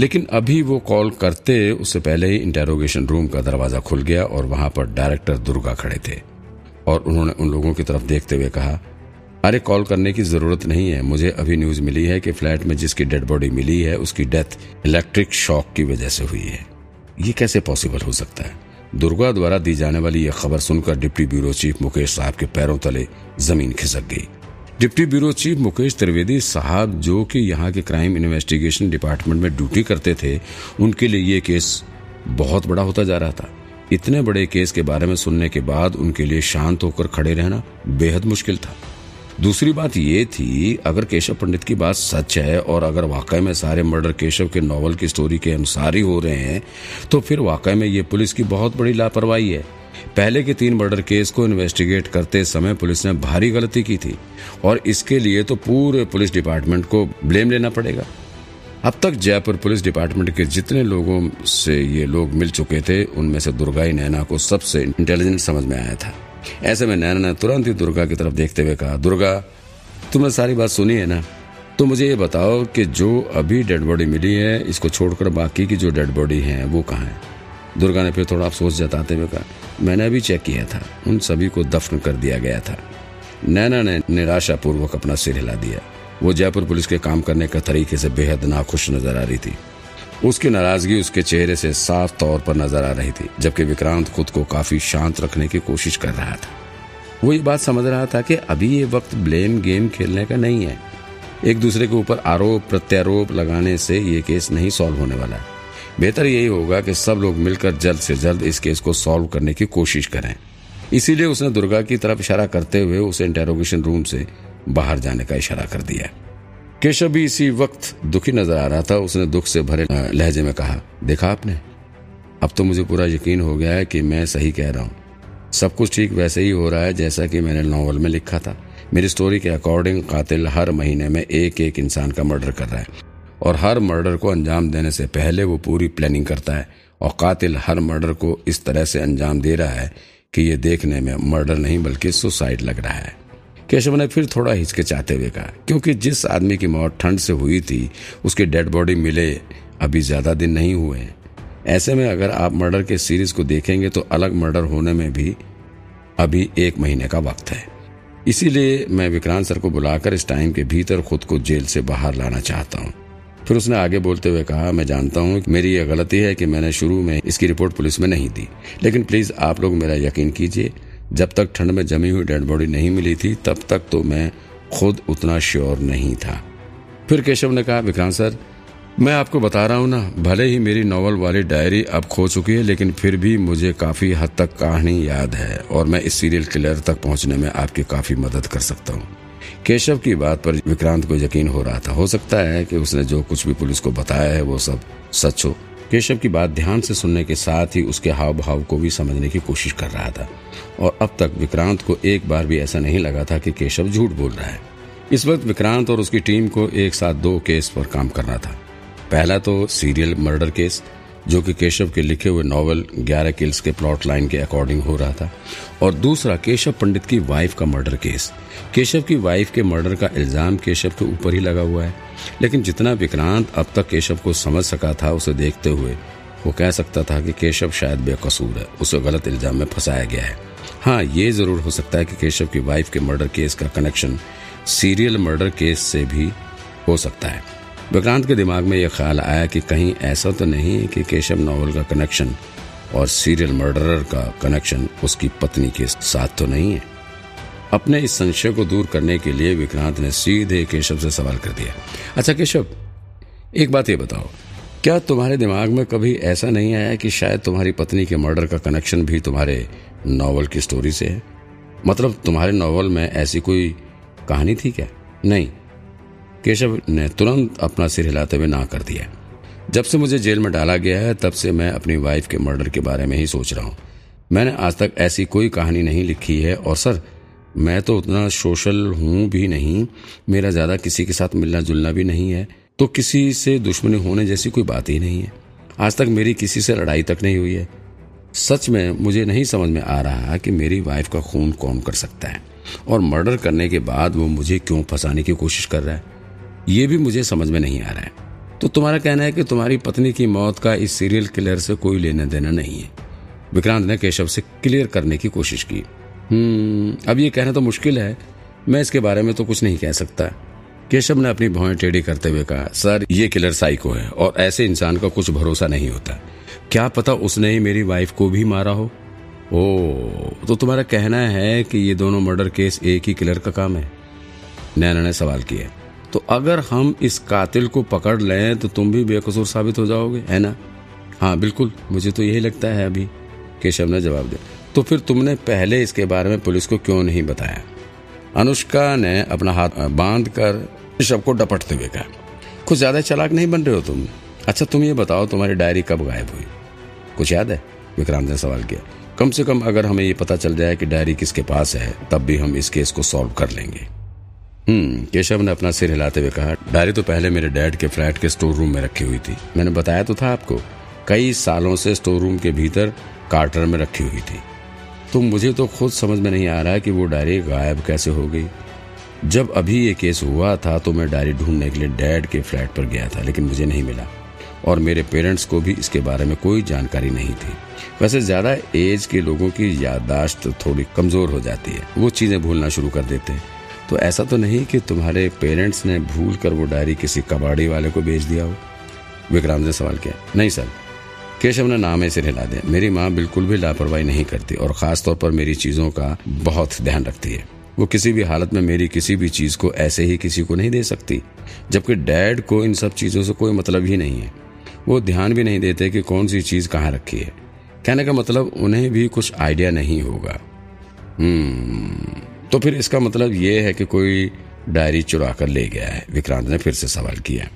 लेकिन अभी वो कॉल करते, उससे पहले ही इंटेरोगेशन रूम का दरवाज़ा खुल गया और वहाँ पर डायरेक्टर दुर्गा खड़े थे। और उन्होंने उन लोगों की तरफ़ देखते हुए कहा, अरे, कॉल करने की ज़रूरत नहीं है। मुझे अभी न्यूज़ मिली है कि फ्लैट में जिसकी डेड बॉडी मिली है, उसकी डेथ इलेक्ट्रिक शॉक की वजह से हुई है। ये कैसे पॉसिबल हो सकता है? दुर्गा द्वारा दी जाने वाली यह खबर सुनकर डिप्टी ब्यूरो चीफ मुकेश साहब के पैरों तले ज़मीन खिसक गई। Deputy bureau chief Mukesh Trivedi साहब, जो कि यहाँ के क्राइम इन्वेस्टिगेशन डिपार्टमेंट में ड्यूटी करते थे, उनके लिए ये केस बहुत बड़ा होता जा रहा था। इतने बड़े केस के बारे में सुनने के बाद उनके लिए शांत होकर खड़े रहना बेहद मुश्किल था। दूसरी बात ये थी, अगर केशव पंडित की बात सच है और अगर वाकई में सारे मर्डर केशव के नॉवल की स्टोरी के अनुसार ही हो रहे हैं तो फिर वाकई में ये पुलिस की बहुत बड़ी लापरवाही है। पहले के तीन मर्डर केस को इन्वेस्टिगेट करते समय पुलिस ने भारी गलती की थी और इसके लिए तो पूरे पुलिस डिपार्टमेंट को ब्लेम लेना पड़ेगा। अब तक जयपुर पुलिस डिपार्टमेंट के जितने लोगों से ये लोग मिल चुके थे, उनमें से दुर्गाई नैना को सबसे इंटेलिजेंट समझ में आया था। ऐसे में नैना ने तुरंत ही दुर्गा की तरफ़ देखते हुए कहा, दुर्गा तुमने सारी बात सुनी है ना? तो मुझे ये बताओ कि जो अभी डेड बॉडी मिली है, इसको छोड़कर बाकी की जो डेड बॉडी है, वो कहाँ है? दुर्गा ने फिर थोड़ा अफसोस जताते हुए कहा, मैंने अभी चेक किया था, उन सभी को दफन कर दिया गया था। नैना ने निराशा पूर्वक अपना सिर हिला दिया। वो जयपुर पुलिस के काम करने के तरीके से बेहद नाखुश नज़र आ रही थी। उसकी नाराज़गी उसके चेहरे से साफ़ तौर पर नज़र आ रही थी, जबकि विक्रांत खुद को काफ़ी शांत रखने की कोशिश कर रहा था। वो ये बात समझ रहा था कि अभी ये वक्त ब्लेम गेम खेलने का नहीं है। एक दूसरे के ऊपर आरोप, प्रत्यारोप लगाने से ये केस नहीं सॉल्व होने वाला है। बेहतर यही होगा कि सब लोग मिलकर जल्द से जल्द इस केस को सॉल्व करने की कोशिश करें। इसीलिए उसने दुर्गा की तरफ़ इशारा करते हुए उसे इंटेरोगेशन रूम से बाहर जाने का इशारा कर दिया। केशव भी इसी वक्त दुखी नज़र आ रहा था। उसने दुख से भरे लहजे में कहा, देखा आपने? अब तो मुझे पूरा यकीन हो गया है कि मैं सही कह रहा हूँ। सब कुछ ठीक वैसे ही हो रहा है जैसा कि मैंने नॉवल में लिखा था। मेरी स्टोरी के अकॉर्डिंग कातिल हर महीने में एक एक इंसान का मर्डर कर रहा है। और हर मर्डर को अंजाम देने से पहले वो पूरी प्लानिंग करता है। और कातिल हर मर्डर को इस तरह से अंजाम दे रहा है कि ये देखने में मर्डर नहीं बल्कि सुसाइड लग रहा है। केशव ने फिर थोड़ा हिचकिचाते हुए कहा, क्योंकि जिस आदमी की मौत ठंड से हुई थी, उसकी डेड बॉडी मिले, अभी ज़्यादा दिन नहीं हुए हैं। ऐसे में अगर आप मर्डर के सीरीज़ को देखेंगे तो अलग मर्डर होने में भी अभी एक महीने का वक्त है। इसीलिए मैं विक्रांत सर को बुलाकर इस टाइम के भीतर खुद को जेल से बाहर लाना चाहता हूँ। फिर उसने आगे बोलते हुए कहा, मैं जानता हूँ मेरी यह गलती है कि मैंने शुरू में इसकी रिपोर्ट पुलिस में नहीं दी। लेकिन प्लीज़ आप लोग मेरा यकीन कीजिए जब तक ठंड में जमी हुई डेड बॉडी नहीं मिली थी, तब तक तो मैं खुद उतना श्योर नहीं था। फिर केशव ने कहा, विक्रांत सर, मैं आपको बता रहा हूँ ना, भले ही मेरी नॉवल वाली डायरी अब खो चुकी है, लेकिन फिर भी मुझे काफ़ी हद तक कहानी याद है और मैं इस सीरियल किलर तक पहुँचने में आपकी काफ़ी मदद कर सकता हूँ। केशव की बात पर विक्रांत को यकीन हो रहा था। हो सकता है कि उसने जो कुछ भी पुलिस को बताया है, वो सब सच हो। केशव की बात ध्यान से सुनने के साथ ही उसके हाव भाव को भी समझने की कोशिश कर रहा था। और अब तक विक्रांत को एक बार भी ऐसा नहीं लगा था कि केशव झूठ बोल रहा है। इस वक्त विक्रांत और उसकी टीम को एक साथ दो केस पर काम करना था। पहला तो सीरियल मर्डर केस जो कि केशव के लिखे हुए नॉवल ग्यारह किल्स के प्लॉट लाइन के अकॉर्डिंग हो रहा था। और दूसरा, केशव पंडित की वाइफ का मर्डर केस। केशव की वाइफ के मर्डर का इल्ज़ाम केशव के ऊपर ही लगा हुआ है। लेकिन जितना विक्रांत अब तक केशव को समझ सका था, उसे देखते हुए वो कह सकता था कि केशव शायद बेकसूर है, उसे गलत इल्ज़ाम में फंसाया गया है। हाँ ये ज़रूर हो सकता है कि केशव की वाइफ के मर्डर केस का कनेक्शन सीरियल मर्डर केस से भी हो सकता है। विक्रांत के दिमाग में यह ख्याल आया कि कहीं ऐसा तो नहीं कि केशव नॉवल का कनेक्शन और सीरियल मर्डरर का कनेक्शन उसकी पत्नी के साथ तो नहीं है। अपने इस संशय को दूर करने के लिए विक्रांत ने सीधे केशव से सवाल कर दिया। अच्छा केशव, एक बात ये बताओ, क्या तुम्हारे दिमाग में कभी ऐसा नहीं आया कि शायद तुम्हारी पत्नी के मर्डर का कनेक्शन भी तुम्हारे नॉवल की स्टोरी से है? मतलब तुम्हारे नॉवल में ऐसी कोई कहानी थी क्या? नहीं। केशव ने तुरंत अपना सिर हिलाते हुए ना कर दिया। जब से मुझे जेल में डाला गया है, तब से मैं अपनी वाइफ के मर्डर के बारे में ही सोच रहा हूँ। मैंने आज तक ऐसी कोई कहानी नहीं लिखी है और सर, मैं तो उतना सोशल हूँ भी नहीं। मेरा ज़्यादा किसी के साथ मिलना जुलना भी नहीं है। तो किसी से दुश्मनी होने जैसी कोई बात ही नहीं है। आज तक मेरी किसी से लड़ाई तक नहीं हुई है। सच में मुझे नहीं समझ में आ रहा कि मेरी वाइफ का खून कौन कर सकता है। और मर्डर करने के बाद वो मुझे क्यों फंसाने की कोशिश कर रहा है? ये भी मुझे समझ में नहीं आ रहा है। तो तुम्हारा कहना है कि तुम्हारी पत्नी की मौत का इस सीरियल किलर से कोई लेना देना नहीं है। विक्रांत ने केशव से क्लियर करने की कोशिश की। हम्म अब ये कहना तो मुश्किल है। मैं इसके बारे में तो कुछ नहीं कह सकता। केशव ने अपनी भौएँ टेढ़ी करते हुए कहा, सर, ये किलर साइको है और ऐसे इंसान का कुछ भरोसा नहीं होता। क्या पता उसने ही मेरी वाइफ को भी मारा हो? ओ तो तुम्हारा कहना है कि ये दोनों मर्डर केस एक ही किलर का काम है? नैना ने सवाल किया तो अगर हम इस कातिल को पकड़ लें तो तुम भी बेकसूर साबित हो जाओगे, है ना? हाँ बिल्कुल, मुझे तो यही लगता है अभी। केशव ने जवाब दिया। तो फिर तुमने पहले इसके बारे में पुलिस को क्यों नहीं बताया? अनुष्का ने अपना हाथ बाँध कर केशव को डपटते हुए कहा, कुछ ज़्यादा चलाक नहीं बन रहे हो तुम? अच्छा तुम ये बताओ, तुम्हारी डायरी कब गायब हुई? कुछ याद है? विक्रांत ने सवाल किया। कम से कम अगर हमें ये पता चल जाए कि डायरी किसके पास है, तब भी हम इस केस को सॉल्व कर लेंगे। हम्म केशव ने अपना सिर हिलाते हुए कहा, डायरी तो पहले मेरे डैड के फ्लैट के स्टोर रूम में रखी हुई थी। मैंने बताया तो था आपको, कई सालों से स्टोर रूम के भीतर कार्टर में रखी हुई थी। तो मुझे तो खुद समझ में नहीं आ रहा कि वो डायरी गायब कैसे हो गई। जब अभी ये केस हुआ था तो मैं डायरी ढूँढने के लिए डैड के फ्लैट पर गया था, लेकिन मुझे नहीं मिला। और मेरे पेरेंट्स को भी इसके बारे में कोई जानकारी नहीं थी। वैसे ज़्यादा एज के लोगों की याददाश्त थोड़ी कमज़ोर हो जाती है। वो चीज़ें भूलना शुरू कर देते हैं। तो ऐसा तो नहीं कि तुम्हारे पेरेंट्स ने भूल कर वो डायरी किसी कबाड़ी वाले को बेच दिया हो? विक्रांत ने सवाल किया, नहीं सर, केशव ने नाम ऐसे हिला दिया। मेरी माँ बिल्कुल भी लापरवाही नहीं करती और खास तौर पर मेरी चीज़ों का बहुत ध्यान रखती है। वो किसी भी हालत में मेरी किसी भी चीज़ को ऐसे ही किसी को नहीं दे सकती, जबकि डैड को इन सब चीज़ों से कोई मतलब ही नहीं है। वो ध्यान भी नहीं देते कि कौन सी चीज़ कहाँ रखी है। कहने का मतलब उन्हें भी कुछ आइडिया नहीं होगा। हम्म। तो फिर इसका मतलब ये है कि कोई डायरी चुरा कर ले गया है। विक्रांत ने फिर से सवाल किया।